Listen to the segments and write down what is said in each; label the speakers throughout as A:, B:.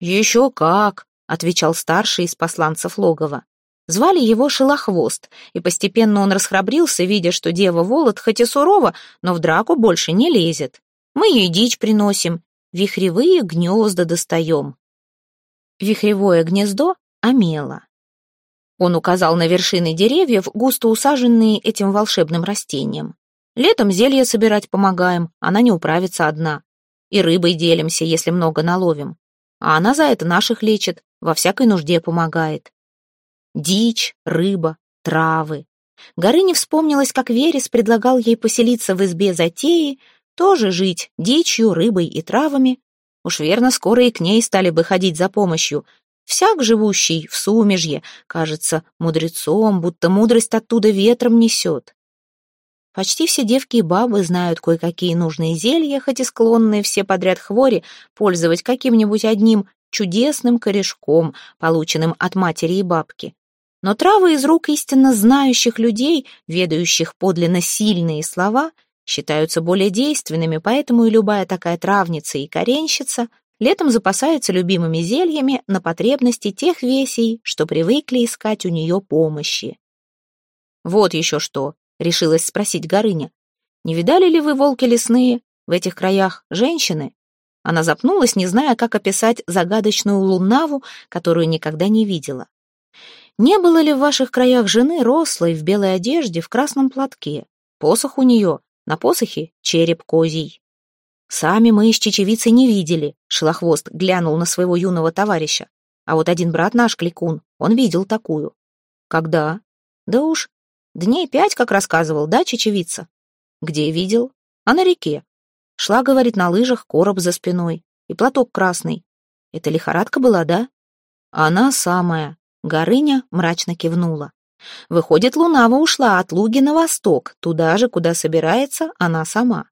A: Еще как, отвечал старший из посланцев логова. Звали его Шелохвост, и постепенно он расхрабрился, видя, что дева Волод хоть и сурова, но в драку больше не лезет. Мы ей дичь приносим, вихревые гнезда достаем. Вихревое гнездо — омела. Он указал на вершины деревьев, густо усаженные этим волшебным растением. Летом зелье собирать помогаем, она не управится одна. И рыбой делимся, если много наловим. А она за это наших лечит, во всякой нужде помогает. Дичь, рыба, травы. Горыне вспомнилось, как Верес предлагал ей поселиться в избе затеи, тоже жить дичью, рыбой и травами. Уж верно, скоро и к ней стали бы ходить за помощью. Всяк, живущий в сумежье, кажется мудрецом, будто мудрость оттуда ветром несет. Почти все девки и бабы знают кое-какие нужные зелья, хоть и склонные все подряд хвори пользовать каким-нибудь одним чудесным корешком, полученным от матери и бабки. Но травы из рук истинно знающих людей, ведающих подлинно сильные слова, считаются более действенными, поэтому и любая такая травница и коренщица летом запасается любимыми зельями на потребности тех весей, что привыкли искать у нее помощи. «Вот еще что», — решилась спросить Горыня. «Не видали ли вы, волки лесные, в этих краях женщины?» Она запнулась, не зная, как описать загадочную лунаву, которую никогда не видела. «Не было ли в ваших краях жены рослой в белой одежде, в красном платке? Посох у нее, на посохе череп козий». «Сами мы с чечевицей не видели», — Шелохвост глянул на своего юного товарища. «А вот один брат наш, Кликун, он видел такую». «Когда?» «Да уж, дней пять, как рассказывал, да, чечевица?» «Где видел?» «А на реке. Шла, говорит, на лыжах, короб за спиной и платок красный. Это лихорадка была, да? Она самая. Горыня мрачно кивнула. Выходит, Лунава ушла от луги на восток, туда же, куда собирается она сама.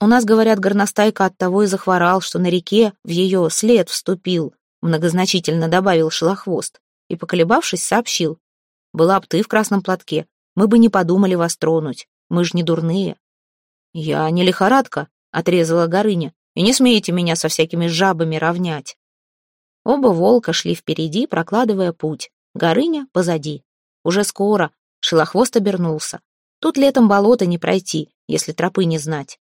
A: У нас, говорят, горностайка от того и захворал, что на реке в ее след вступил, многозначительно добавил шелохвост и, поколебавшись, сообщил. Была б ты в красном платке, мы бы не подумали вас тронуть, мы ж не дурные. «Я не лихорадка», — отрезала Горыня, «и не смейте меня со всякими жабами равнять». Оба волка шли впереди, прокладывая путь, Горыня позади. Уже скоро Шелохвост обернулся. Тут летом болото не пройти, если тропы не знать.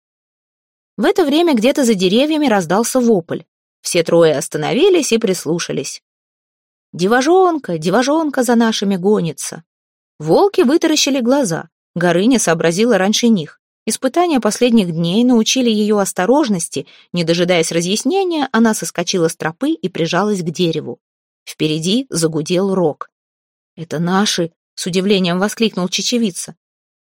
A: В это время где-то за деревьями раздался вопль. Все трое остановились и прислушались. «Девожонка, девожонка за нашими гонится!» Волки вытаращили глаза. Горыня сообразила раньше них. Испытания последних дней научили ее осторожности. Не дожидаясь разъяснения, она соскочила с тропы и прижалась к дереву. Впереди загудел рог. «Это наши!» — с удивлением воскликнул чечевица.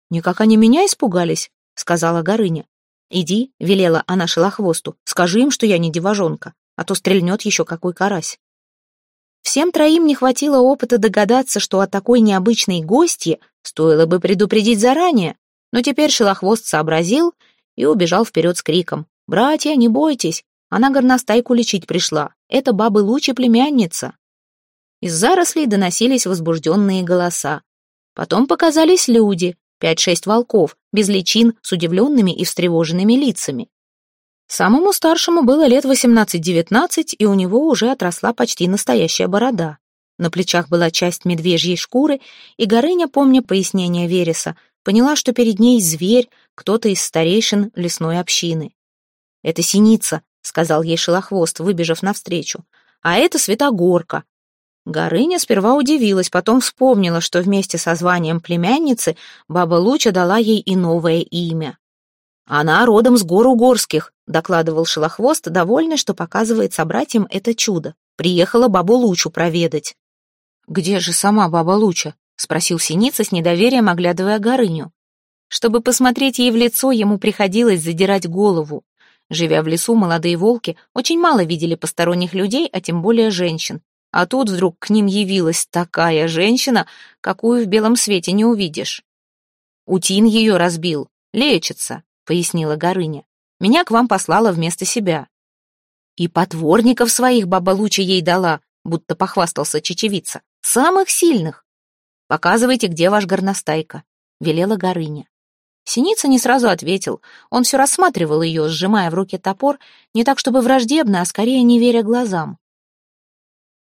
A: «Никак они меня испугались», — сказала Горыня. «Иди», — велела она шелохвосту, — «скажи им, что я не девожонка, а то стрельнет еще какой карась». Всем троим не хватило опыта догадаться, что о такой необычной гостье стоило бы предупредить заранее, но теперь Шелохвост сообразил и убежал вперед с криком. «Братья, не бойтесь, она горностайку лечить пришла. Это бабы Лучи племянница». Из зарослей доносились возбужденные голоса. Потом показались люди, пять-шесть волков, без личин, с удивленными и встревоженными лицами. Самому старшему было лет восемнадцать-девятнадцать, и у него уже отросла почти настоящая борода. На плечах была часть медвежьей шкуры, и Горыня, помня пояснение Вереса, поняла, что перед ней зверь, кто-то из старейшин лесной общины. «Это синица», — сказал ей Шелохвост, выбежав навстречу. «А это Святогорка». Горыня сперва удивилась, потом вспомнила, что вместе со званием племянницы баба Луча дала ей и новое имя. «Она родом с гор Угорских», — докладывал Шелохвост, довольный, что показывает собратьям это чудо. Приехала бабу Лучу проведать. «Где же сама баба Луча?» — спросил Синица с недоверием, оглядывая Горыню. Чтобы посмотреть ей в лицо, ему приходилось задирать голову. Живя в лесу, молодые волки очень мало видели посторонних людей, а тем более женщин. А тут вдруг к ним явилась такая женщина, какую в белом свете не увидишь. «Утин ее разбил. Лечится», — пояснила Горыня. «Меня к вам послала вместо себя». «И потворников своих баба Луча ей дала», будто похвастался чечевица. «Самых сильных. «Показывайте, где ваш горностайка», — велела Горыня. Синица не сразу ответил. Он все рассматривал ее, сжимая в руке топор, не так чтобы враждебно, а скорее не веря глазам.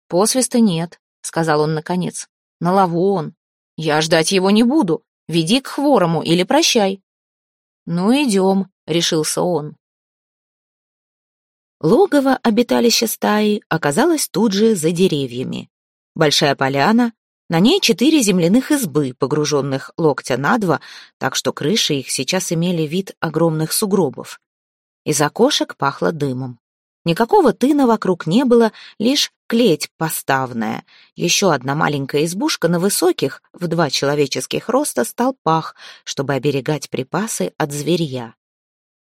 A: «Посвиста нет», — сказал он наконец. «На лаву он. Я ждать его не буду. Веди к хворому или прощай». «Ну, идем», — решился он. Логово обиталища стаи оказалось тут же за деревьями. Большая поляна, на ней четыре земляных избы, погруженных локтя на два, так что крыши их сейчас имели вид огромных сугробов. Из окошек пахло дымом. Никакого тына вокруг не было, лишь клеть поставная. Еще одна маленькая избушка на высоких, в два человеческих роста, столпах, чтобы оберегать припасы от зверья.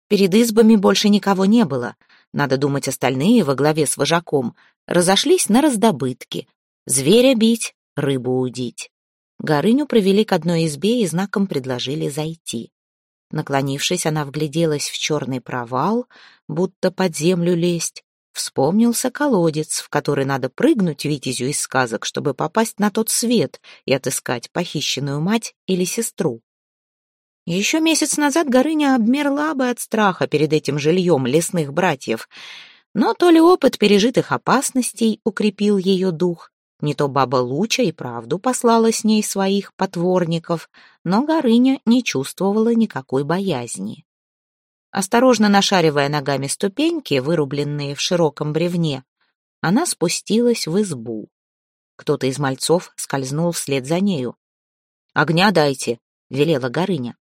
A: Перед избами больше никого не было. Надо думать, остальные во главе с вожаком разошлись на раздобытки. Зверя бить, рыбу удить. Горыню провели к одной избе и знаком предложили зайти. Наклонившись, она вгляделась в черный провал, будто под землю лезть. Вспомнился колодец, в который надо прыгнуть витязю из сказок, чтобы попасть на тот свет и отыскать похищенную мать или сестру. Еще месяц назад Горыня обмерла бы от страха перед этим жильем лесных братьев, но то ли опыт пережитых опасностей укрепил ее дух, не то баба Луча и правду послала с ней своих потворников, но Горыня не чувствовала никакой боязни. Осторожно нашаривая ногами ступеньки, вырубленные в широком бревне, она спустилась в избу. Кто-то из мальцов скользнул вслед за нею. «Огня дайте», — велела Горыня.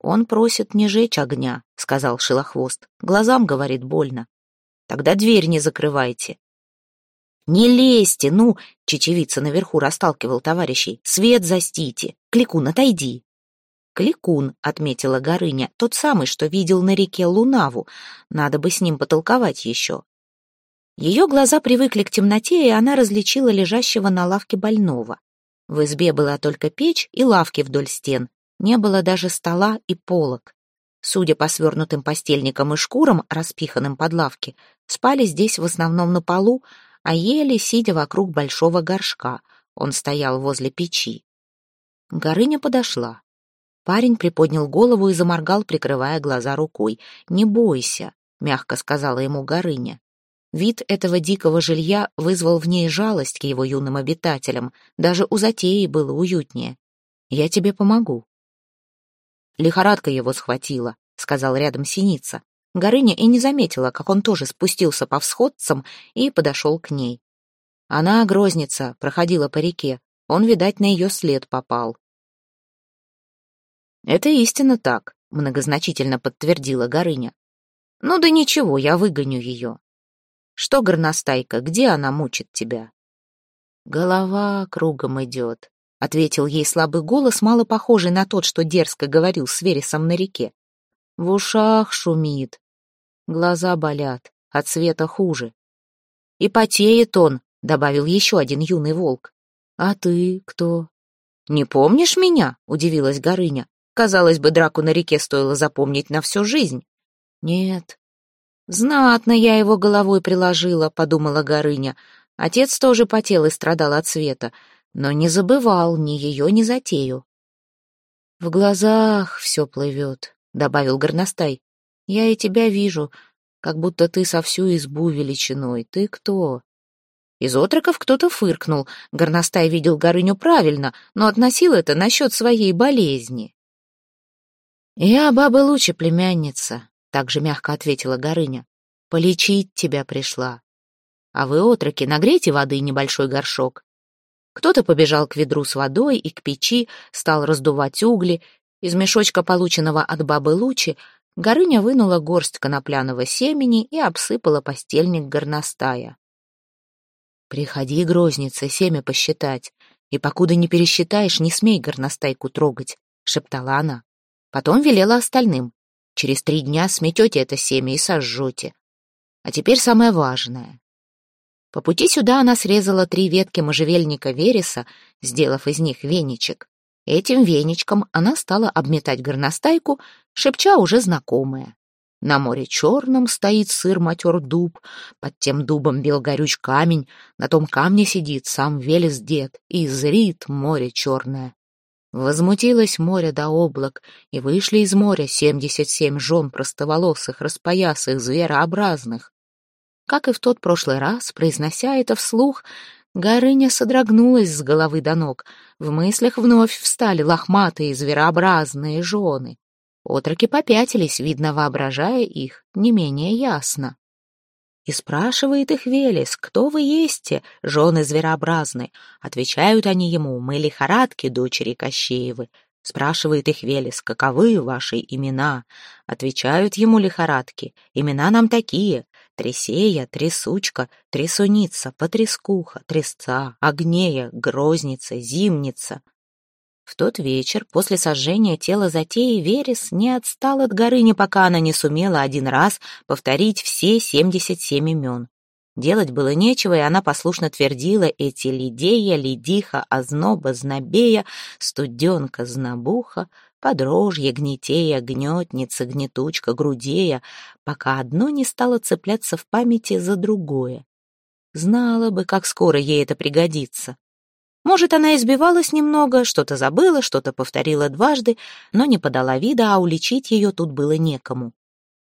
A: «Он просит не жечь огня», — сказал Шилохвост. «Глазам, говорит, больно. Тогда дверь не закрывайте. «Не лезьте, ну!» — чечевица наверху расталкивал товарищей. «Свет застите! Кликун, отойди!» «Кликун», — отметила Горыня, тот самый, что видел на реке Лунаву. Надо бы с ним потолковать еще. Ее глаза привыкли к темноте, и она различила лежащего на лавке больного. В избе была только печь и лавки вдоль стен. Не было даже стола и полок. Судя по свернутым постельникам и шкурам, распиханным под лавки, спали здесь в основном на полу, а ели, сидя вокруг большого горшка. Он стоял возле печи. Горыня подошла. Парень приподнял голову и заморгал, прикрывая глаза рукой. «Не бойся», — мягко сказала ему Горыня. Вид этого дикого жилья вызвал в ней жалость к его юным обитателям. Даже у затеи было уютнее. «Я тебе помогу». Лихорадка его схватила, — сказал рядом Синица. Горыня и не заметила, как он тоже спустился по всходцам и подошел к ней. Она, грозница, проходила по реке. Он, видать, на ее след попал. «Это истинно так», — многозначительно подтвердила Горыня. «Ну да ничего, я выгоню ее». «Что, горностайка, где она мучит тебя?» «Голова кругом идет», — ответил ей слабый голос, мало похожий на тот, что дерзко говорил с Вересом на реке. В ушах шумит. Глаза болят, от света хуже. И потеет он, добавил еще один юный волк. А ты кто? Не помнишь меня? Удивилась Горыня. Казалось бы, драку на реке стоило запомнить на всю жизнь. Нет. Знатно я его головой приложила, подумала Горыня. Отец тоже потел и страдал от света, но не забывал ни ее, ни затею. В глазах все плывет, — добавил горностай. «Я и тебя вижу, как будто ты со всю избу величиной. Ты кто?» Из отроков кто-то фыркнул. Горностай видел Горыню правильно, но относил это насчет своей болезни. «Я баба Лучи, племянница», — также мягко ответила Горыня. «Полечить тебя пришла. А вы, отроки, нагрейте воды небольшой горшок». Кто-то побежал к ведру с водой и к печи, стал раздувать угли, из мешочка, полученного от бабы Лучи, Горыня вынула горсть конопляного семени и обсыпала постельник горностая. «Приходи, грозница, семя посчитать, и покуда не пересчитаешь, не смей горностайку трогать», — шептала она. Потом велела остальным. «Через три дня сметете это семя и сожжете. А теперь самое важное». По пути сюда она срезала три ветки можжевельника вереса, сделав из них веничек. Этим веничком она стала обметать горностайку, шепча уже знакомое. На море черном стоит сыр матер дуб, под тем дубом бел горюч камень, на том камне сидит сам Велес дед, и зрит море черное. Возмутилось море до облак, и вышли из моря семьдесят семь жен простоволосых, распоясых, зверообразных. Как и в тот прошлый раз, произнося это вслух, Горыня содрогнулась с головы до ног. В мыслях вновь встали лохматые, зверообразные жены. Отроки попятились, видно, воображая их не менее ясно. И спрашивает их Велес, кто вы есте, жены зверообразные. Отвечают они ему, мы лихорадки, дочери Кощеевы. Спрашивает их Велес, каковы ваши имена? Отвечают ему лихорадки, имена нам такие. Тресея, Трясучка, Трясуница, Потрескуха, Тресца, Огнея, Грозница, Зимница. В тот вечер, после сожжения тела затеи, Верес не отстал от Горыни, пока она не сумела один раз повторить все семьдесят семь имен. Делать было нечего, и она послушно твердила эти Лидея, Лидиха, Озноба, Знобея, Студенка, Знобуха, Подрожье, Гнетея, Гнетница, Гнетучка, Грудея, пока одно не стало цепляться в памяти за другое. Знала бы, как скоро ей это пригодится. Может, она избивалась немного, что-то забыла, что-то повторила дважды, но не подала вида, а уличить ее тут было некому.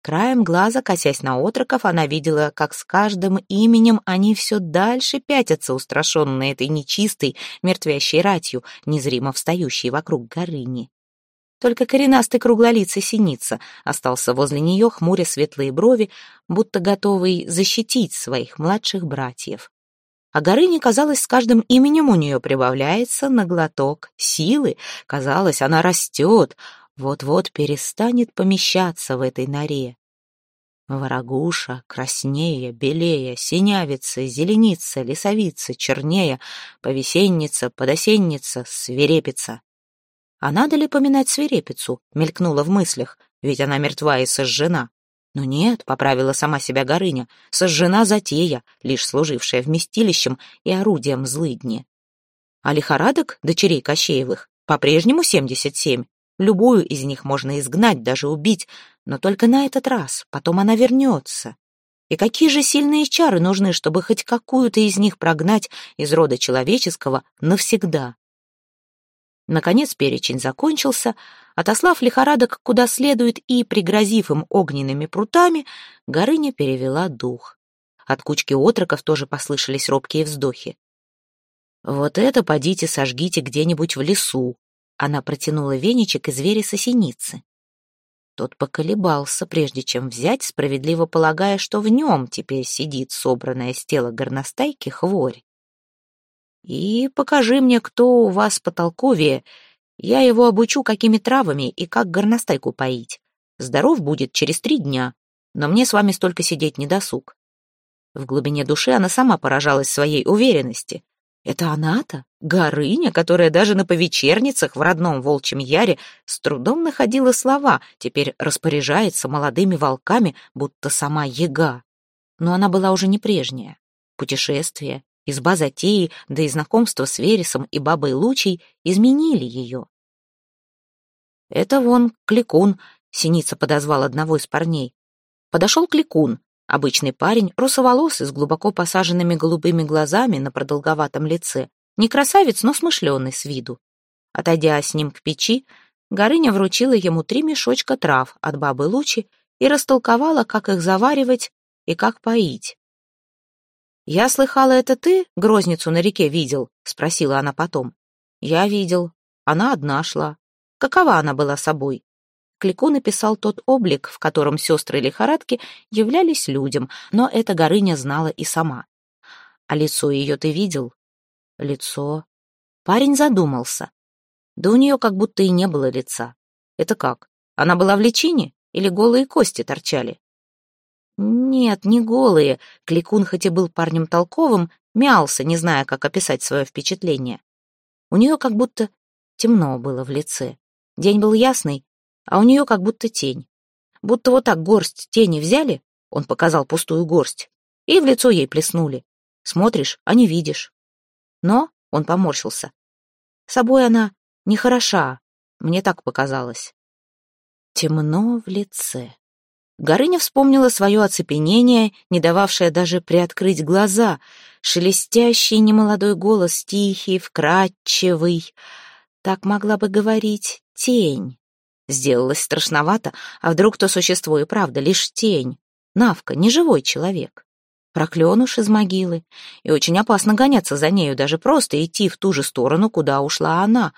A: Краем глаза, косясь на отроков, она видела, как с каждым именем они все дальше пятятся, устрашенные этой нечистой, мертвящей ратью, незримо встающей вокруг горыни. Только коренастый круглолицый синица остался возле нее, хмуря светлые брови, будто готовый защитить своих младших братьев а Горыне, казалось, с каждым именем у нее прибавляется на глоток силы. Казалось, она растет, вот-вот перестанет помещаться в этой норе. Ворогуша, краснее, белее, синявица, зеленица, лесовица, чернее, повесенница, подосенница, свирепица. А надо ли поминать свирепицу, мелькнула в мыслях, ведь она мертва и сожжена. Но нет, поправила сама себя Горыня, сожжена затея, лишь служившая вместилищем и орудием злыдни. А лихорадок, дочерей Кощеевых, по-прежнему семьдесят семь. Любую из них можно изгнать, даже убить, но только на этот раз, потом она вернется. И какие же сильные чары нужны, чтобы хоть какую-то из них прогнать из рода человеческого навсегда? Наконец перечень закончился. Отослав лихорадок куда следует и пригрозив им огненными прутами, Горыня перевела дух. От кучки отроков тоже послышались робкие вздохи. «Вот это подите сожгите где-нибудь в лесу», она протянула веничек из вереса синицы. Тот поколебался, прежде чем взять, справедливо полагая, что в нем теперь сидит собранная с тела горностайки хворь. И покажи мне, кто у вас потолковее. Я его обучу, какими травами и как горностайку поить. Здоров будет через три дня, но мне с вами столько сидеть не досуг». В глубине души она сама поражалась своей уверенности. Это она-то, Горыня, которая даже на повечерницах в родном волчьем яре с трудом находила слова, теперь распоряжается молодыми волками, будто сама яга. Но она была уже не прежняя. Путешествие, Изба затеи, да и знакомство с Вересом и бабой Лучей изменили ее. «Это вон Кликун», — Синица подозвал одного из парней. Подошел Кликун, обычный парень, русоволосый, с глубоко посаженными голубыми глазами на продолговатом лице. Не красавец, но смышленый с виду. Отойдя с ним к печи, Горыня вручила ему три мешочка трав от бабы Лучи и растолковала, как их заваривать и как поить. «Я слыхала, это ты грозницу на реке видел?» — спросила она потом. «Я видел. Она одна шла. Какова она была собой?» Клику написал тот облик, в котором сестры лихорадки являлись людям, но эта Горыня знала и сама. «А лицо ее ты видел?» «Лицо...» Парень задумался. Да у нее как будто и не было лица. Это как? Она была в личине или голые кости торчали? Нет, не голые. Кликун, хоть и был парнем толковым, мялся, не зная, как описать свое впечатление. У нее как будто темно было в лице. День был ясный, а у нее как будто тень. Будто вот так горсть тени взяли, он показал пустую горсть, и в лицо ей плеснули. Смотришь, а не видишь. Но он поморщился. Собой она нехороша, мне так показалось. Темно в лице. Горыня вспомнила свое оцепенение, не дававшее даже приоткрыть глаза, шелестящий немолодой голос, тихий, вкрадчивый. Так могла бы говорить тень. Сделалось страшновато, а вдруг то существо и правда лишь тень. Навка, не живой человек. Проклёнуш из могилы. И очень опасно гоняться за нею, даже просто идти в ту же сторону, куда ушла она.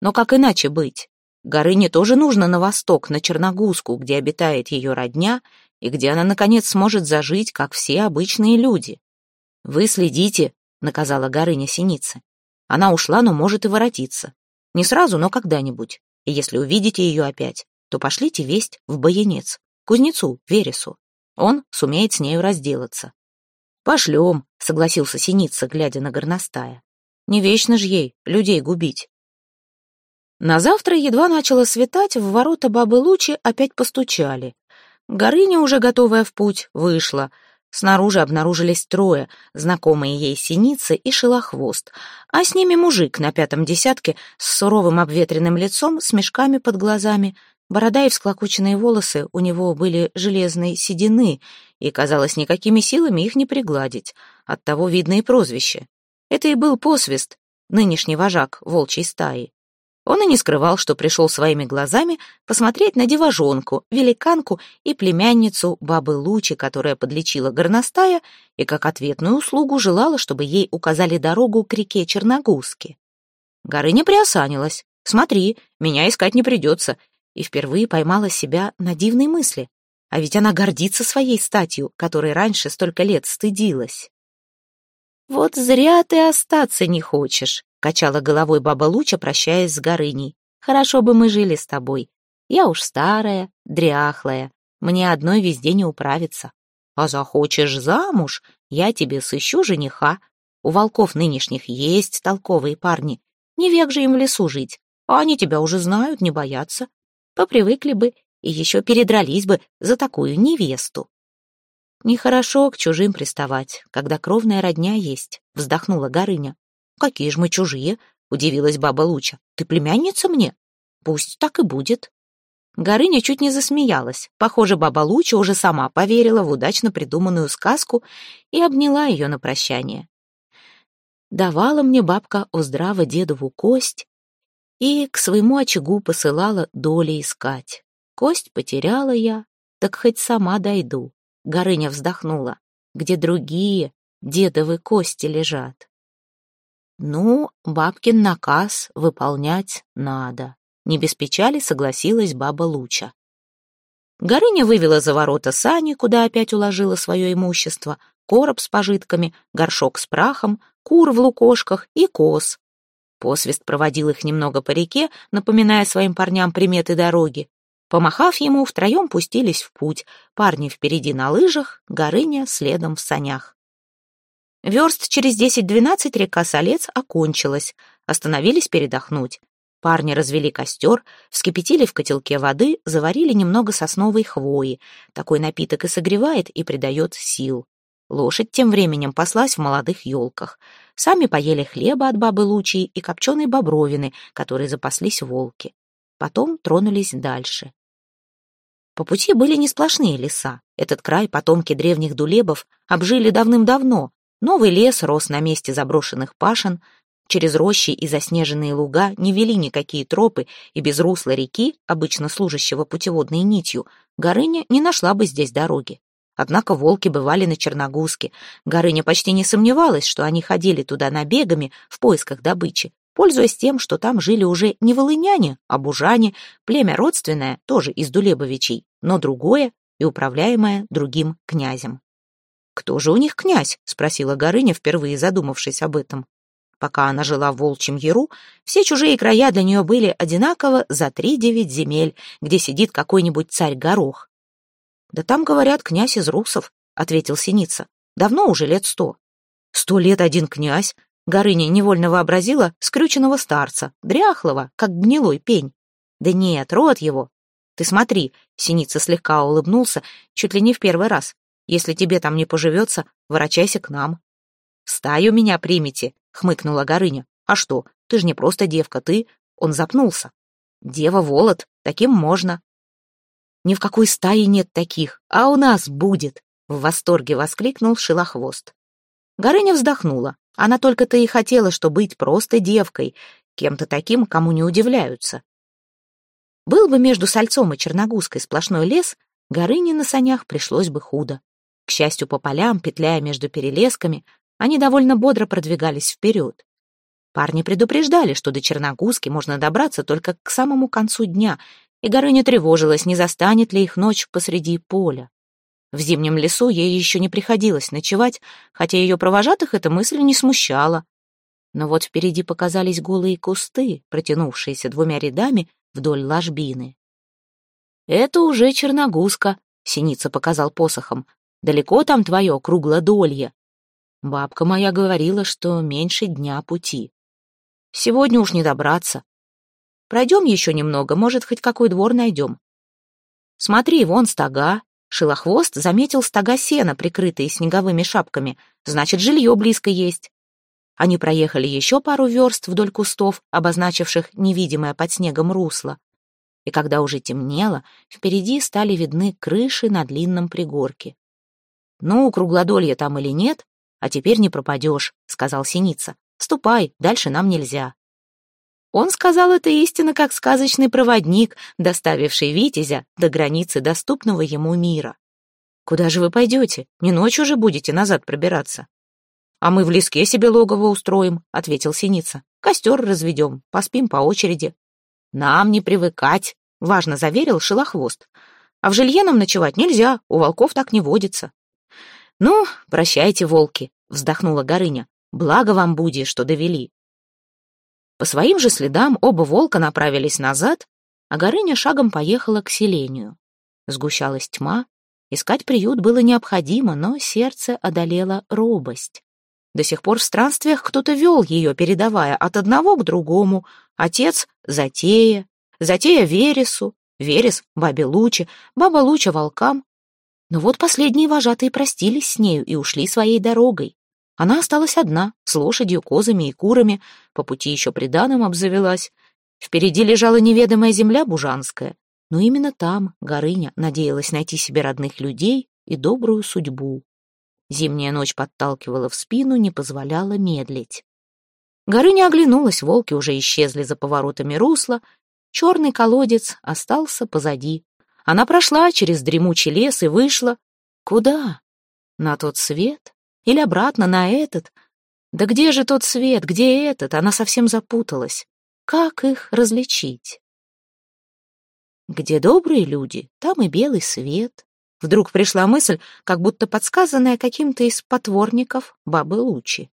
A: Но как иначе быть? Горыне тоже нужно на восток, на Черногузку, где обитает ее родня, и где она, наконец, сможет зажить, как все обычные люди. «Вы следите», — наказала Горыня Синица. «Она ушла, но может и воротиться. Не сразу, но когда-нибудь. И если увидите ее опять, то пошлите весть в Боянец, кузнецу Вересу. Он сумеет с нею разделаться». «Пошлем», — согласился Синица, глядя на горностая. «Не вечно ж ей людей губить». На завтра едва начало светать, в ворота бабы Лучи опять постучали. Горыня, уже готовая в путь, вышла. Снаружи обнаружились трое, знакомые ей синицы и шелохвост, а с ними мужик на пятом десятке с суровым обветренным лицом, с мешками под глазами. Борода и всклокоченные волосы у него были железной седины, и, казалось, никакими силами их не пригладить. Оттого видно и прозвище. Это и был посвист, нынешний вожак волчьей стаи. Он и не скрывал, что пришел своими глазами посмотреть на девожонку, великанку и племянницу бабы Лучи, которая подлечила горностая и как ответную услугу желала, чтобы ей указали дорогу к реке Черногузки. Горыня приосанилась. «Смотри, меня искать не придется», и впервые поймала себя на дивной мысли. А ведь она гордится своей статью, которой раньше столько лет стыдилась. «Вот зря ты остаться не хочешь», Качала головой баба Луча, прощаясь с Горыней. «Хорошо бы мы жили с тобой. Я уж старая, дряхлая. Мне одной везде не управиться. А захочешь замуж, я тебе сыщу жениха. У волков нынешних есть толковые парни. Не век же им в лесу жить. А они тебя уже знают, не боятся. Попривыкли бы и еще передрались бы за такую невесту. Нехорошо к чужим приставать, когда кровная родня есть, вздохнула Горыня. «Какие же мы чужие?» — удивилась баба Луча. «Ты племянница мне?» «Пусть так и будет». Горыня чуть не засмеялась. Похоже, баба Луча уже сама поверила в удачно придуманную сказку и обняла ее на прощание. Давала мне бабка Оздраво дедову кость и к своему очагу посылала доли искать. Кость потеряла я, так хоть сама дойду. Горыня вздохнула. Где другие дедовы кости лежат. «Ну, бабкин наказ выполнять надо», — не без печали согласилась баба Луча. Горыня вывела за ворота сани, куда опять уложила свое имущество, короб с пожитками, горшок с прахом, кур в лукошках и коз. Посвист проводил их немного по реке, напоминая своим парням приметы дороги. Помахав ему, втроем пустились в путь, парни впереди на лыжах, Горыня следом в санях. Верст через десять-двенадцать река Солец окончилась, остановились передохнуть. Парни развели костер, вскипятили в котелке воды, заварили немного сосновой хвои. Такой напиток и согревает, и придает сил. Лошадь тем временем паслась в молодых елках. Сами поели хлеба от бабы Лучии и копченой бобровины, которые запаслись волки. Потом тронулись дальше. По пути были не сплошные леса. Этот край потомки древних дулебов обжили давным-давно, Новый лес рос на месте заброшенных пашен, через рощи и заснеженные луга не вели никакие тропы, и без русла реки, обычно служащего путеводной нитью, Горыня не нашла бы здесь дороги. Однако волки бывали на Черногузке. Горыня почти не сомневалась, что они ходили туда набегами в поисках добычи, пользуясь тем, что там жили уже не волыняне, а бужане, племя родственное, тоже из Дулебовичей, но другое и управляемое другим князем. «Кто же у них князь?» — спросила Горыня, впервые задумавшись об этом. Пока она жила в Волчьем Яру, все чужие края для нее были одинаково за три-девять земель, где сидит какой-нибудь царь-горох. «Да там, говорят, князь из русов», — ответил Синица. «Давно уже лет сто». «Сто лет один князь?» Горыня невольно вообразила скрюченного старца, дряхлого, как гнилой пень. «Да нет, рот его». «Ты смотри», — Синица слегка улыбнулся, чуть ли не в первый раз. Если тебе там не поживется, ворочайся к нам». «Стаю меня примите», — хмыкнула Горыня. «А что, ты же не просто девка, ты...» Он запнулся. «Дева Волод, таким можно». «Ни в какой стае нет таких, а у нас будет», — в восторге воскликнул Шилохвост. Горыня вздохнула. Она только-то и хотела, что быть просто девкой. кем-то таким, кому не удивляются. Был бы между Сальцом и Черногузкой сплошной лес, Горыне на санях пришлось бы худо. К счастью, по полям, петляя между перелесками, они довольно бодро продвигались вперед. Парни предупреждали, что до Черногузки можно добраться только к самому концу дня, и Горыня тревожилась, не застанет ли их ночь посреди поля. В зимнем лесу ей еще не приходилось ночевать, хотя ее провожатых эта мысль не смущала. Но вот впереди показались голые кусты, протянувшиеся двумя рядами вдоль ложбины. «Это уже черногузка», — Синица показал посохом. «Далеко там твое круглодолье?» Бабка моя говорила, что меньше дня пути. Сегодня уж не добраться. Пройдем еще немного, может, хоть какой двор найдем. Смотри, вон стога. Шилохвост заметил стога сена, прикрытые снеговыми шапками. Значит, жилье близко есть. Они проехали еще пару верст вдоль кустов, обозначивших невидимое под снегом русло и когда уже темнело, впереди стали видны крыши на длинном пригорке. «Ну, круглодолье там или нет, а теперь не пропадешь», — сказал Синица. «Ступай, дальше нам нельзя». Он сказал это истинно как сказочный проводник, доставивший Витязя до границы доступного ему мира. «Куда же вы пойдете? Не ночью же будете назад пробираться?» «А мы в леске себе логово устроим», — ответил Синица. «Костер разведем, поспим по очереди». «Нам не привыкать», — важно заверил Шелохвост. «А в жилье нам ночевать нельзя, у волков так не водится». «Ну, прощайте, волки», — вздохнула Горыня. «Благо вам буди, что довели». По своим же следам оба волка направились назад, а Горыня шагом поехала к селению. Сгущалась тьма, искать приют было необходимо, но сердце одолело робость. До сих пор в странствиях кто-то вел ее, передавая от одного к другому. Отец — Затея, Затея — Вересу, Верес — бабе Луче, баба Луча — волкам. Но вот последние вожатые простились с нею и ушли своей дорогой. Она осталась одна, с лошадью, козами и курами, по пути еще приданым обзавелась. Впереди лежала неведомая земля бужанская, но именно там Горыня надеялась найти себе родных людей и добрую судьбу. Зимняя ночь подталкивала в спину, не позволяла медлить. Горыня оглянулась, волки уже исчезли за поворотами русла, черный колодец остался позади. Она прошла через дремучий лес и вышла. Куда? На тот свет? Или обратно на этот? Да где же тот свет, где этот? Она совсем запуталась. Как их различить? Где добрые люди, там и белый свет. Вдруг пришла мысль, как будто подсказанная каким-то из потворников бабы Лучи.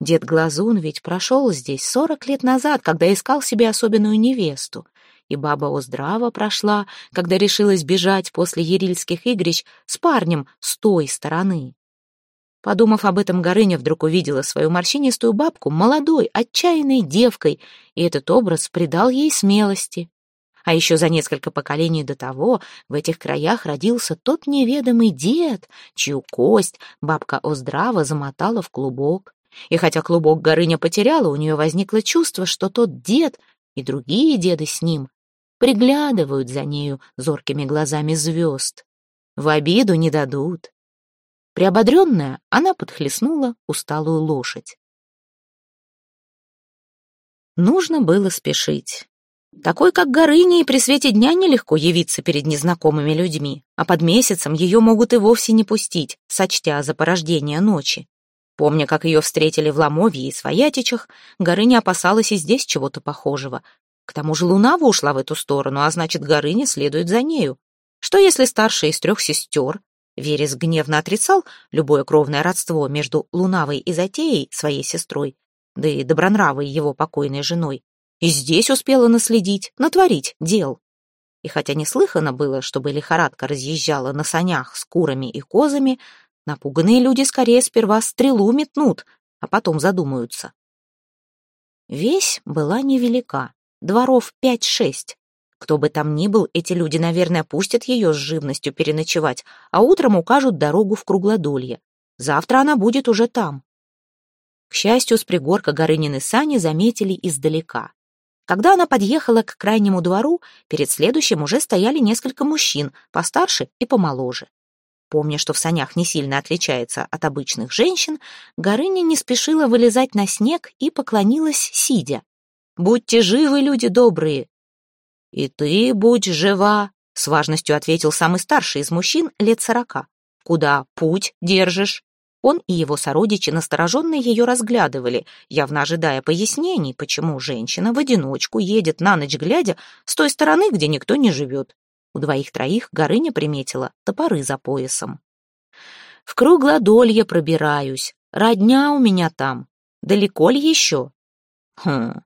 A: Дед Глазун ведь прошел здесь сорок лет назад, когда искал себе особенную невесту. И баба Оздрава прошла, когда решилась бежать после ерильских игрищ с парнем с той стороны. Подумав об этом, Горыня вдруг увидела свою морщинистую бабку молодой, отчаянной девкой, и этот образ придал ей смелости. А еще за несколько поколений до того в этих краях родился тот неведомый дед, чью кость бабка Оздрава замотала в клубок. И хотя клубок Горыня потеряла, у нее возникло чувство, что тот дед и другие деды с ним приглядывают за нею зоркими глазами звезд. В обиду не дадут. Приободренная, она подхлестнула усталую лошадь. Нужно было спешить. Такой, как Горыня, и при свете дня нелегко явиться перед незнакомыми людьми, а под месяцем ее могут и вовсе не пустить, сочтя за порождение ночи. Помня, как ее встретили в Ломовье и Своятичах, Горыня опасалась и здесь чего-то похожего. К тому же Лунава ушла в эту сторону, а значит, Горыня следует за нею. Что если старшая из трех сестер, Верес гневно отрицал любое кровное родство между Лунавой и Затеей, своей сестрой, да и Добронравой, его покойной женой, и здесь успела наследить, натворить дел. И хотя неслыхано было, чтобы лихорадка разъезжала на санях с курами и козами, Напуганные люди скорее сперва стрелу метнут, а потом задумаются. Весь была невелика, дворов пять-шесть. Кто бы там ни был, эти люди, наверное, пустят ее с живностью переночевать, а утром укажут дорогу в круглодолье. Завтра она будет уже там. К счастью, с пригорка Горынины сани заметили издалека. Когда она подъехала к крайнему двору, перед следующим уже стояли несколько мужчин, постарше и помоложе. Помня, что в санях не сильно отличается от обычных женщин, Горыня не спешила вылезать на снег и поклонилась, сидя. Будьте живы, люди добрые!» «И ты будь жива!» — с важностью ответил самый старший из мужчин лет сорока. «Куда путь держишь?» Он и его сородичи настороженно ее разглядывали, явно ожидая пояснений, почему женщина в одиночку едет на ночь глядя с той стороны, где никто не живет. У двоих-троих Горыня приметила топоры за поясом. «В круглодолье пробираюсь. Родня у меня там. Далеко ли еще?» «Хм,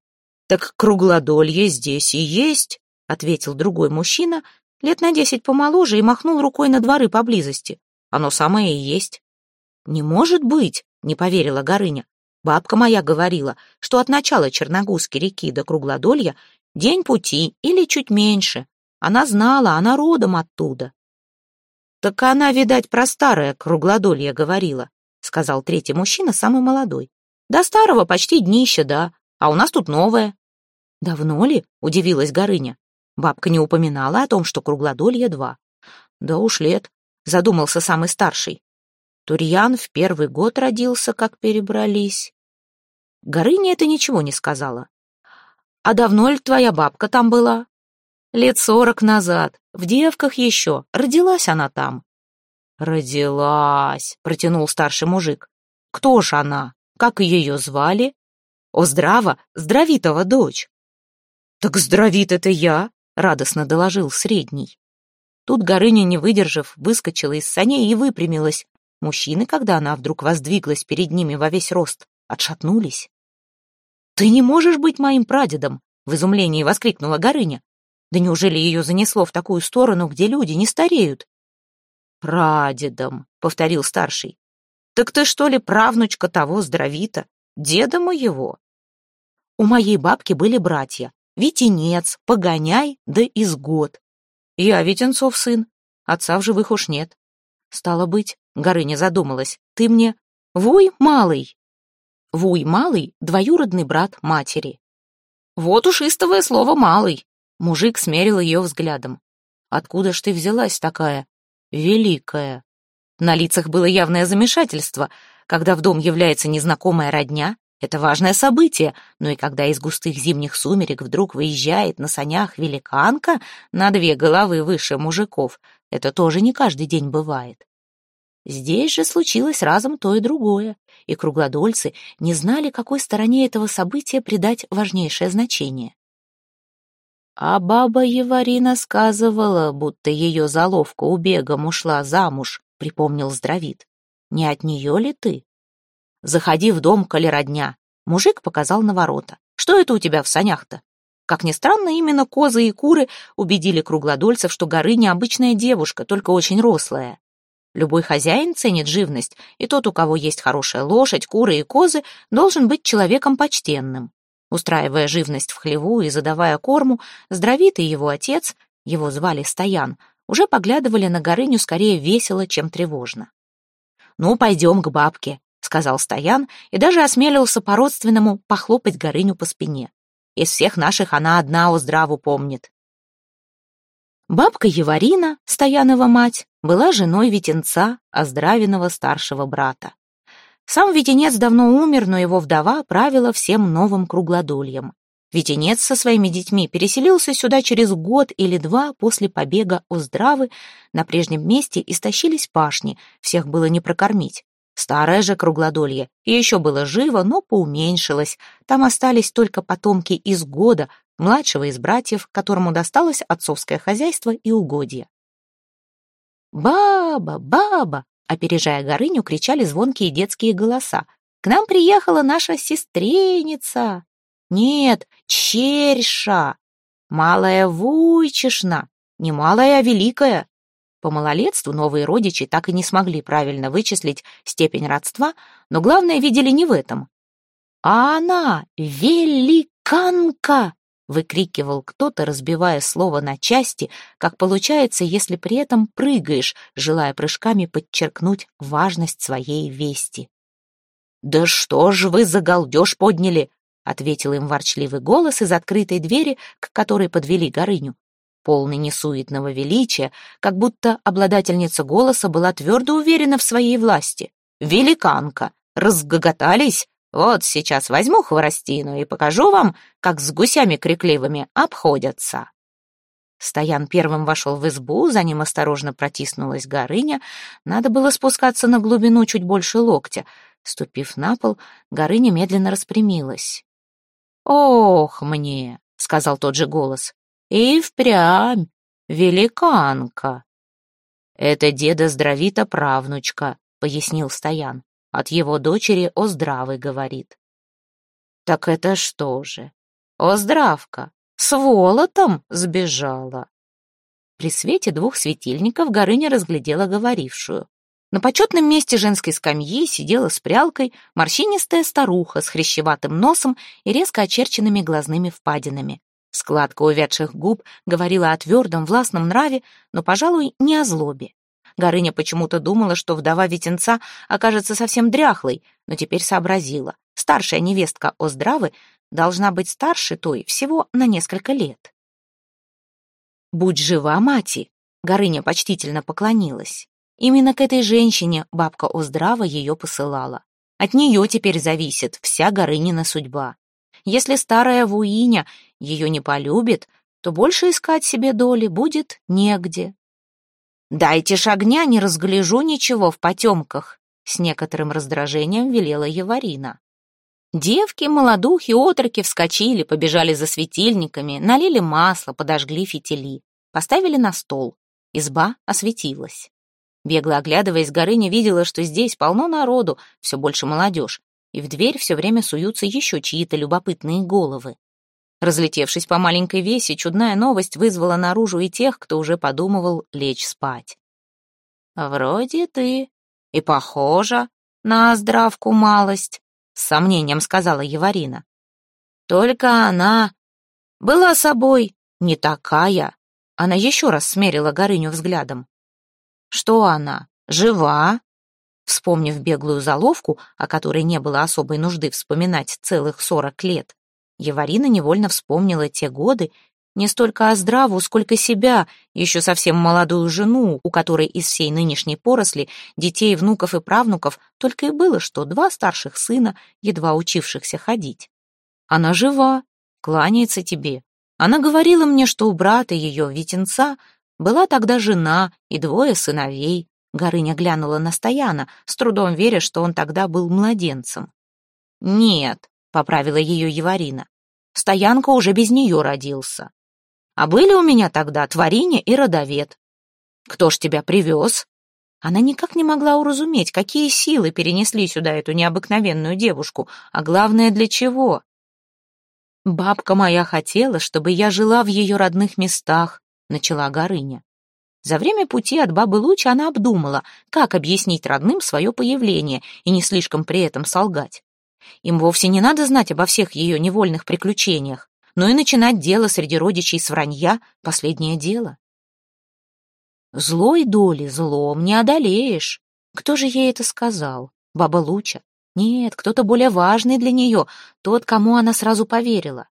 A: так круглодолье здесь и есть», — ответил другой мужчина, лет на десять помоложе, и махнул рукой на дворы поблизости. «Оно самое и есть». «Не может быть!» — не поверила Горыня. «Бабка моя говорила, что от начала Черногузской реки до Круглодолья день пути или чуть меньше. Она знала, она родом оттуда». «Так она, видать, про старое Круглодолье говорила», — сказал третий мужчина, самый молодой. «До старого почти днище, да, а у нас тут новое». «Давно ли?» — удивилась Горыня. Бабка не упоминала о том, что Круглодолье два. «Да уж лет», — задумался самый старший. Турьян в первый год родился, как перебрались. Горыня это ничего не сказала. «А давно ли твоя бабка там была?» «Лет сорок назад, в девках еще, родилась она там». «Родилась», — протянул старший мужик. «Кто ж она? Как ее звали?» «О, здраво, здравитова дочь». «Так здравит это я», — радостно доложил средний. Тут Горыня, не выдержав, выскочила из саней и выпрямилась, Мужчины, когда она вдруг воздвиглась перед ними во весь рост, отшатнулись. «Ты не можешь быть моим прадедом!» — в изумлении воскликнула Горыня. «Да неужели ее занесло в такую сторону, где люди не стареют?» «Прадедом», — повторил старший. «Так ты что ли правнучка того здравита, деда моего?» «У моей бабки были братья, Витенец, Погоняй да Изгод. Я Витенцов сын, отца в живых уж нет. Стало быть, Горыня задумалась. «Ты мне Вуй Малый?» Вуй Малый — двоюродный брат матери. «Вот уж истовое слово «малый». Мужик смерил ее взглядом. «Откуда ж ты взялась такая великая?» На лицах было явное замешательство. Когда в дом является незнакомая родня, это важное событие, но и когда из густых зимних сумерек вдруг выезжает на санях великанка на две головы выше мужиков, это тоже не каждый день бывает. Здесь же случилось разом то и другое, и круглодольцы не знали, какой стороне этого события придать важнейшее значение. А баба Еварина сказывала, будто ее заловка убегом ушла замуж, припомнил Здравид. Не от нее ли ты? Заходи в дом, коли родня. Мужик показал на ворота. Что это у тебя в санях-то? Как ни странно, именно козы и куры убедили круглодольцев, что горы необычная девушка, только очень рослая. Любой хозяин ценит живность, и тот, у кого есть хорошая лошадь, куры и козы, должен быть человеком почтенным. Устраивая живность в хлеву и задавая корму, здравитый его отец, его звали Стоян, уже поглядывали на Горыню скорее весело, чем тревожно. «Ну, пойдем к бабке», — сказал Стоян и даже осмелился по-родственному похлопать Горыню по спине. «Из всех наших она одна о здраву помнит». Бабка Еварина, Стоянова мать, была женой Витенца, Оздравиного старшего брата. Сам Витенец давно умер, но его вдова правила всем новым круглодольем. Витенец со своими детьми переселился сюда через год или два после побега Оздравы. На прежнем месте истощились пашни, всех было не прокормить. Старое же круглодолье еще было живо, но поуменьшилось. Там остались только потомки из года, младшего из братьев, которому досталось отцовское хозяйство и угодья. «Баба! Баба!» Опережая Горыню, кричали звонкие детские голоса. «К нам приехала наша сестреница!» «Нет, черша! Малая Вуйчишна! Не малая, а великая!» По малолетству новые родичи так и не смогли правильно вычислить степень родства, но главное видели не в этом. А она великанка! выкрикивал кто-то, разбивая слово на части, как получается, если при этом прыгаешь, желая прыжками подчеркнуть важность своей вести. «Да что ж вы за галдеж подняли?» — ответил им ворчливый голос из открытой двери, к которой подвели Горыню. Полный несуетного величия, как будто обладательница голоса была твердо уверена в своей власти. «Великанка! Разгоготались? Вот сейчас возьму хворостину и покажу вам, как с гусями крикливыми обходятся». Стоян первым вошел в избу, за ним осторожно протиснулась Горыня. Надо было спускаться на глубину чуть больше локтя. Ступив на пол, Горыня медленно распрямилась. «Ох мне!» — сказал тот же голос. «И впрямь! Великанка!» «Это деда Здравита правнучка», — пояснил Стоян. «От его дочери Оздравы говорит». «Так это что же? Оздравка с Волотом сбежала?» При свете двух светильников Горыня разглядела говорившую. На почетном месте женской скамьи сидела с прялкой морщинистая старуха с хрящеватым носом и резко очерченными глазными впадинами. Складка увядших губ говорила о твердом властном нраве, но, пожалуй, не о злобе. Горыня почему-то думала, что вдова Витенца окажется совсем дряхлой, но теперь сообразила. Старшая невестка Оздравы должна быть старше той всего на несколько лет. «Будь жива, мати!» — Горыня почтительно поклонилась. Именно к этой женщине бабка Оздрава ее посылала. От нее теперь зависит вся Горынина судьба. Если старая Вуиня ее не полюбит, то больше искать себе доли будет негде. «Дайте ж огня, не разгляжу ничего в потемках», — с некоторым раздражением велела Еварина. Девки, молодухи, отроки вскочили, побежали за светильниками, налили масло, подожгли фитили, поставили на стол. Изба осветилась. Бегло оглядываясь, Горыня видела, что здесь полно народу, все больше молодежь, и в дверь все время суются еще чьи-то любопытные головы. Разлетевшись по маленькой весе, чудная новость вызвала наружу и тех, кто уже подумывал лечь спать. «Вроде ты и похожа на здравку малость», — с сомнением сказала Еварина. «Только она была собой не такая». Она еще раз смерила Горыню взглядом. Что она, жива? Вспомнив беглую заловку, о которой не было особой нужды вспоминать целых сорок лет, Еварина невольно вспомнила те годы, не столько о здраву, сколько себя, еще совсем молодую жену, у которой из всей нынешней поросли, детей, внуков и правнуков, только и было, что два старших сына, едва учившихся ходить. Она жива, кланяется тебе. Она говорила мне, что у брата ее, Витенца, была тогда жена и двое сыновей. Горыня глянула на Стояна, с трудом веря, что он тогда был младенцем. «Нет», — поправила ее Еварина, — «Стоянка уже без нее родился. А были у меня тогда Твориня и Родовед. Кто ж тебя привез?» Она никак не могла уразуметь, какие силы перенесли сюда эту необыкновенную девушку, а главное, для чего. Бабка моя хотела, чтобы я жила в ее родных местах, — начала Горыня. За время пути от бабы Лучи она обдумала, как объяснить родным свое появление и не слишком при этом солгать. Им вовсе не надо знать обо всех ее невольных приключениях, но и начинать дело среди родичей с вранья — последнее дело. Злой доли злом не одолеешь. Кто же ей это сказал? Баба Луча? Нет, кто-то более важный для нее, тот, кому она сразу поверила.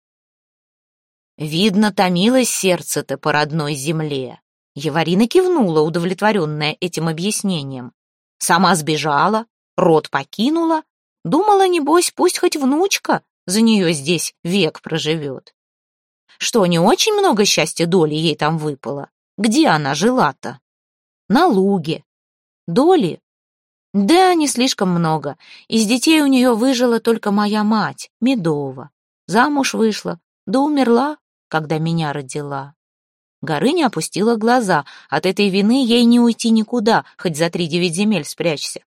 A: Видно, томилось сердце-то по родной земле. Еварина кивнула, удовлетворенная этим объяснением. Сама сбежала, род покинула. Думала, небось, пусть хоть внучка за нее здесь век проживет. Что, не очень много счастья доли ей там выпало? Где она жила-то? На луге. Доли? Да, не слишком много. Из детей у нее выжила только моя мать, Медова. Замуж вышла, да умерла когда меня родила. Горыня опустила глаза. От этой вины ей не уйти никуда, хоть за три девять земель спрячься.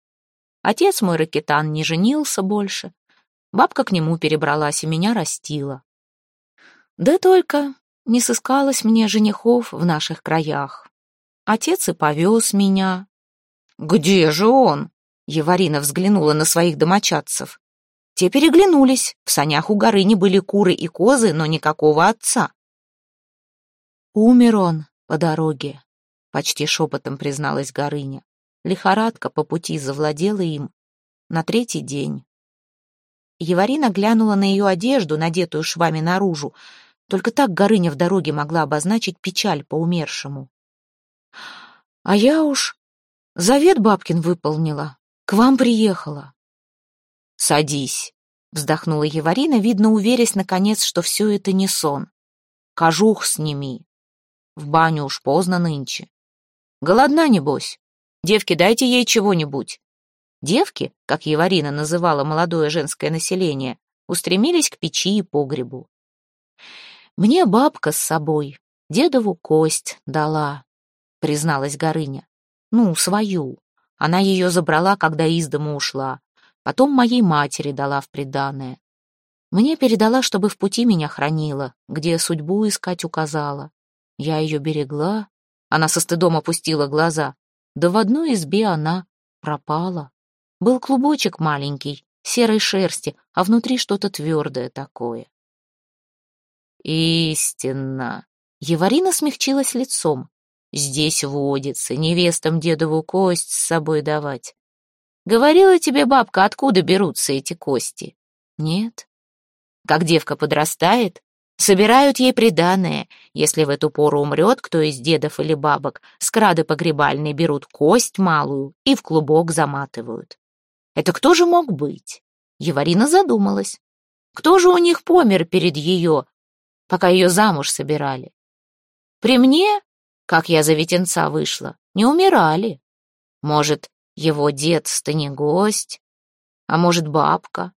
A: Отец мой ракетан не женился больше. Бабка к нему перебралась и меня растила. Да только не сыскалось мне женихов в наших краях. Отец и повез меня. «Где же он?» — Еварина взглянула на своих домочадцев. Те переглянулись. В санях у Горыни были куры и козы, но никакого отца. «Умер он по дороге», — почти шепотом призналась Горыня. Лихорадка по пути завладела им на третий день. Еварина глянула на ее одежду, надетую швами наружу. Только так Горыня в дороге могла обозначить печаль по умершему. «А я уж завет бабкин выполнила, к вам приехала. «Садись». Вздохнула Еварина, видно, уверясь, наконец, что все это не сон. Кожух сними. В баню уж поздно нынче. Голодна, небось. Девки, дайте ей чего-нибудь. Девки, как Еварина называла молодое женское население, устремились к печи и погребу. «Мне бабка с собой дедову кость дала», — призналась Горыня. «Ну, свою. Она ее забрала, когда из дома ушла. Потом моей матери дала в приданое. Мне передала, чтобы в пути меня хранила, где судьбу искать указала. Я ее берегла. Она со стыдом опустила глаза. Да в одной избе она пропала. Был клубочек маленький, серой шерсти, а внутри что-то твердое такое. Истинно. Еварина смягчилась лицом. Здесь водится, невестам дедову кость с собой давать. Говорила тебе бабка, откуда берутся эти кости? Нет. Как девка подрастает, собирают ей приданое. Если в эту пору умрет кто из дедов или бабок, с крады погребальной берут кость малую и в клубок заматывают. Это кто же мог быть? Еварина задумалась. Кто же у них помер перед ее, пока ее замуж собирали? При мне, как я за ветенца вышла, не умирали. Может, его дед-то не гость, а может, бабка?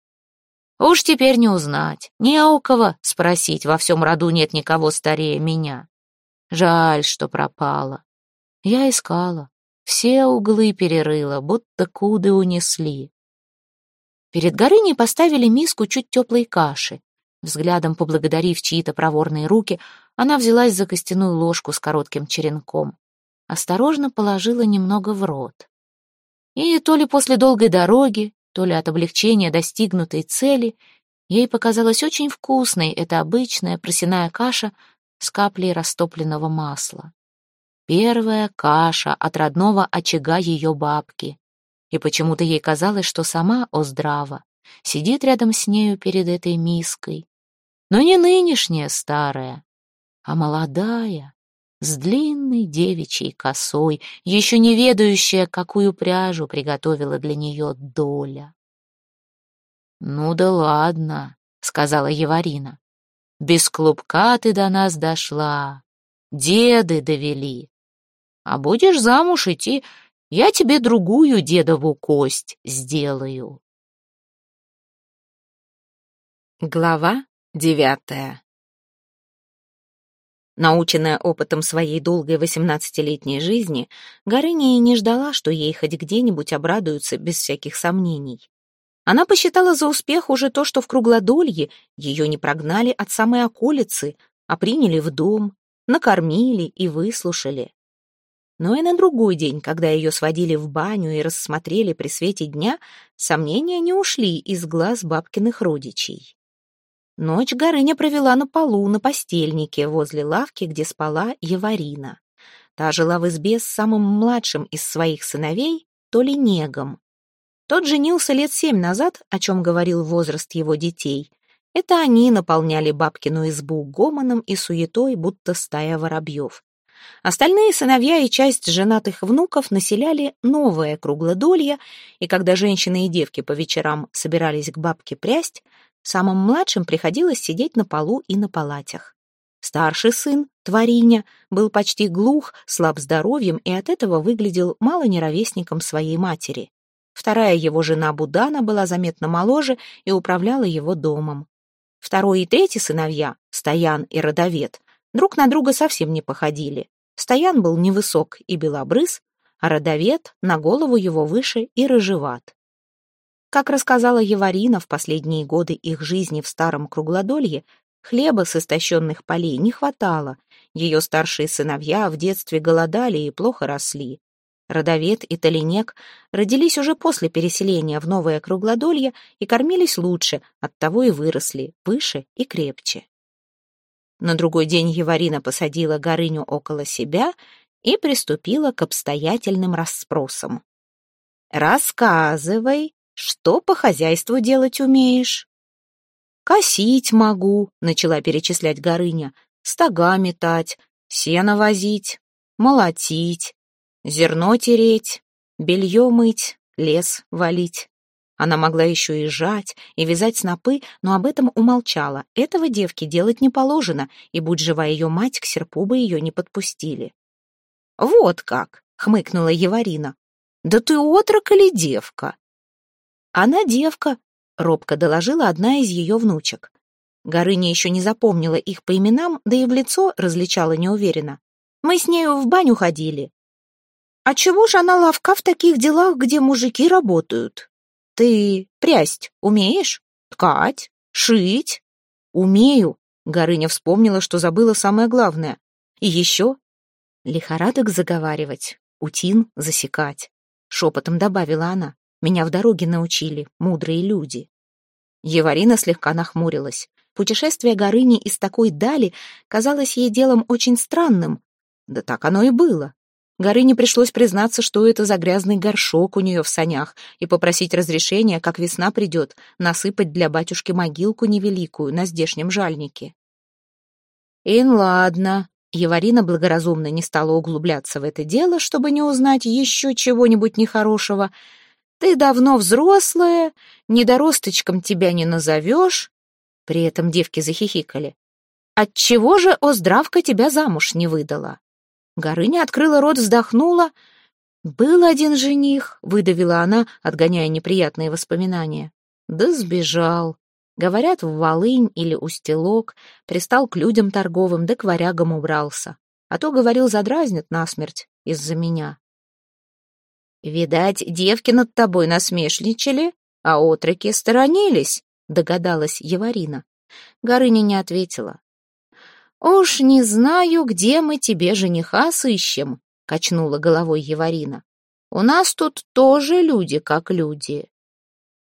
A: Уж теперь не узнать, не у кого спросить, во всем роду нет никого старее меня. Жаль, что пропала. Я искала, все углы перерыла, будто куды унесли. Перед Горыней поставили миску чуть теплой каши. Взглядом поблагодарив чьи-то проворные руки, она взялась за костяную ложку с коротким черенком. Осторожно положила немного в рот. И то ли после долгой дороги, то ли от облегчения достигнутой цели, ей показалась очень вкусной эта обычная просяная каша с каплей растопленного масла. Первая каша от родного очага ее бабки. И почему-то ей казалось, что сама Оздрава сидит рядом с нею перед этой миской. Но не нынешняя старая, а молодая, с длинной девичьей косой, еще не ведающая, какую пряжу приготовила для нее доля. «Ну да ладно», — сказала Еварина. «Без клубка ты до нас дошла, деды довели. А будешь замуж идти, я тебе другую дедову кость сделаю». Глава девятая Наученная опытом своей долгой восемнадцатилетней жизни, Горыня и не ждала, что ей хоть где-нибудь обрадуются без всяких сомнений. Она посчитала за успех уже то, что в круглодолье ее не прогнали от самой околицы, а приняли в дом, накормили и выслушали. Но и на другой день, когда ее сводили в баню и рассмотрели при свете дня, сомнения не ушли из глаз бабкиных родичей. Ночь Горыня провела на полу, на постельнике, возле лавки, где спала Еварина. Та жила в избе с самым младшим из своих сыновей, то ли негом. Тот женился лет семь назад, о чем говорил возраст его детей. Это они наполняли бабкину избу гомоном и суетой, будто стая воробьев. Остальные сыновья и часть женатых внуков населяли новое круглодолье, и когда женщины и девки по вечерам собирались к бабке прясть, Самым младшим приходилось сидеть на полу и на палатях. Старший сын, Твориня, был почти глух, слаб здоровьем и от этого выглядел мало не ровесником своей матери. Вторая его жена Будана была заметно моложе и управляла его домом. Второй и третий сыновья, Стоян и Родовед, друг на друга совсем не походили. Стоян был невысок и белобрыз, а Родовед на голову его выше и рыжеват. Как рассказала Еварина, в последние годы их жизни в старом круглодолье хлеба с истощенных полей не хватало. Ее старшие сыновья в детстве голодали и плохо росли. Родовед и Толинек родились уже после переселения в новое круглодолье и кормились лучше, оттого и выросли, выше и крепче. На другой день Еварина посадила Горыню около себя и приступила к обстоятельным расспросам. «Рассказывай, что по хозяйству делать умеешь? Косить могу, начала перечислять Горыня, стога метать, сено возить, молотить, зерно тереть, белье мыть, лес валить. Она могла еще и жать, и вязать снопы, но об этом умолчала. Этого девке делать не положено, и, будь жива ее мать, к серпу бы ее не подпустили. «Вот как!» — хмыкнула Еварина. «Да ты отрок или девка?» «Она девка», — робко доложила одна из ее внучек. Горыня еще не запомнила их по именам, да и в лицо различала неуверенно. «Мы с нею в баню ходили». «А чего же она ловка в таких делах, где мужики работают?» Ты прясть умеешь? Ткать? Шить? Умею. Горыня вспомнила, что забыла самое главное. И еще лихорадок заговаривать, утин засекать. Шепотом добавила она. Меня в дороге научили мудрые люди. Еварина слегка нахмурилась. Путешествие Горыни из такой дали казалось ей делом очень странным. Да так оно и было. Горыне пришлось признаться, что это за грязный горшок у нее в санях, и попросить разрешения, как весна придет, насыпать для батюшки могилку невеликую на здешнем жальнике. «Ин, ладно», Еварина благоразумно не стала углубляться в это дело, чтобы не узнать еще чего-нибудь нехорошего. «Ты давно взрослая, недоросточком тебя не назовешь». При этом девки захихикали. «Отчего же Оздравка тебя замуж не выдала?» Горыня открыла рот, вздохнула. «Был один жених», — выдавила она, отгоняя неприятные воспоминания. «Да сбежал. Говорят, в Волынь или Устилок, пристал к людям торговым, да к варягам убрался. А то, говорил, задразнят насмерть из-за меня». «Видать, девки над тобой насмешничали, а отроки сторонились», — догадалась Еварина. Горыня не ответила. «Уж не знаю, где мы тебе жениха сыщем», — качнула головой Еварина. «У нас тут тоже люди как люди».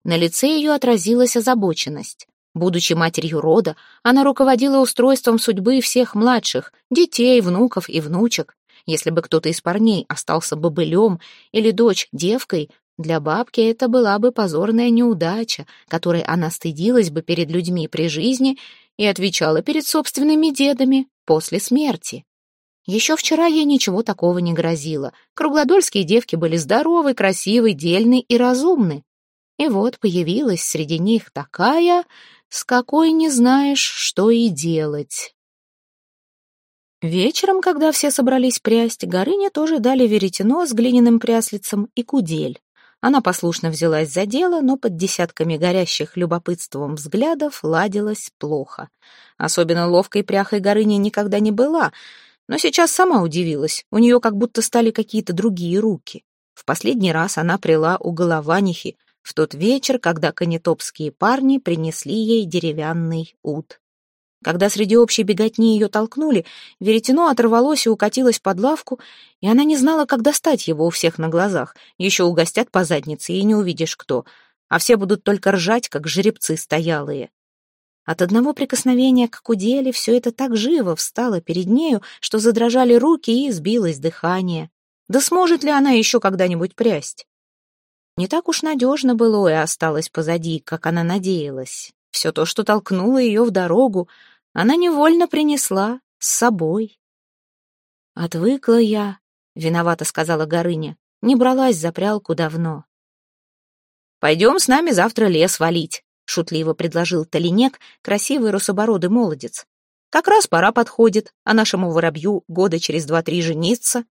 A: На лице ее отразилась озабоченность. Будучи матерью рода, она руководила устройством судьбы всех младших, детей, внуков и внучек. Если бы кто-то из парней остался бобылем или дочь девкой, для бабки это была бы позорная неудача, которой она стыдилась бы перед людьми при жизни и отвечала перед собственными дедами после смерти. Еще вчера ей ничего такого не грозило. Круглодольские девки были здоровы, красивы, дельны и разумны. И вот появилась среди них такая, с какой не знаешь, что и делать. Вечером, когда все собрались прясть, Горыне тоже дали веретено с глиняным пряслицем и кудель. Она послушно взялась за дело, но под десятками горящих любопытством взглядов ладилась плохо. Особенно ловкой пряхой Горыни никогда не была, но сейчас сама удивилась, у нее как будто стали какие-то другие руки. В последний раз она прила у голованихи в тот вечер, когда конетопские парни принесли ей деревянный ут. Когда среди общей беготни ее толкнули, веретено оторвалось и укатилось под лавку, и она не знала, как достать его у всех на глазах. Еще угостят по заднице, и не увидишь кто. А все будут только ржать, как жеребцы стоялые. От одного прикосновения к куделе все это так живо встало перед нею, что задрожали руки и сбилось дыхание. Да сможет ли она еще когда-нибудь прясть? Не так уж надежно было и осталось позади, как она надеялась. Все то, что толкнуло ее в дорогу, она невольно принесла с собой. «Отвыкла я», — виновато сказала Горыня, — «не бралась за прялку давно». «Пойдем с нами завтра лес валить», — шутливо предложил Толинек, красивый русобородый молодец. «Как раз пора подходит, а нашему воробью года через два-три жениться».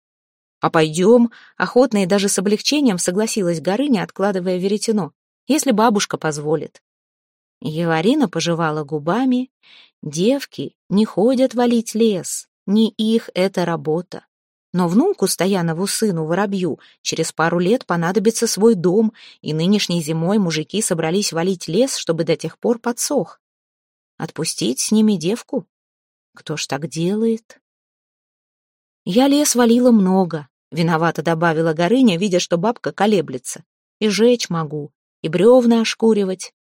A: «А пойдем», — охотно и даже с облегчением согласилась Горыня, откладывая веретено, «если бабушка позволит». Еварина пожевала губами. Девки не ходят валить лес, не их это работа. Но внуку Стоянову сыну Воробью через пару лет понадобится свой дом, и нынешней зимой мужики собрались валить лес, чтобы до тех пор подсох. Отпустить с ними девку? Кто ж так делает? Я лес валила много, виновато добавила Горыня, видя, что бабка колеблется. И жечь могу, и бревна ошкуривать,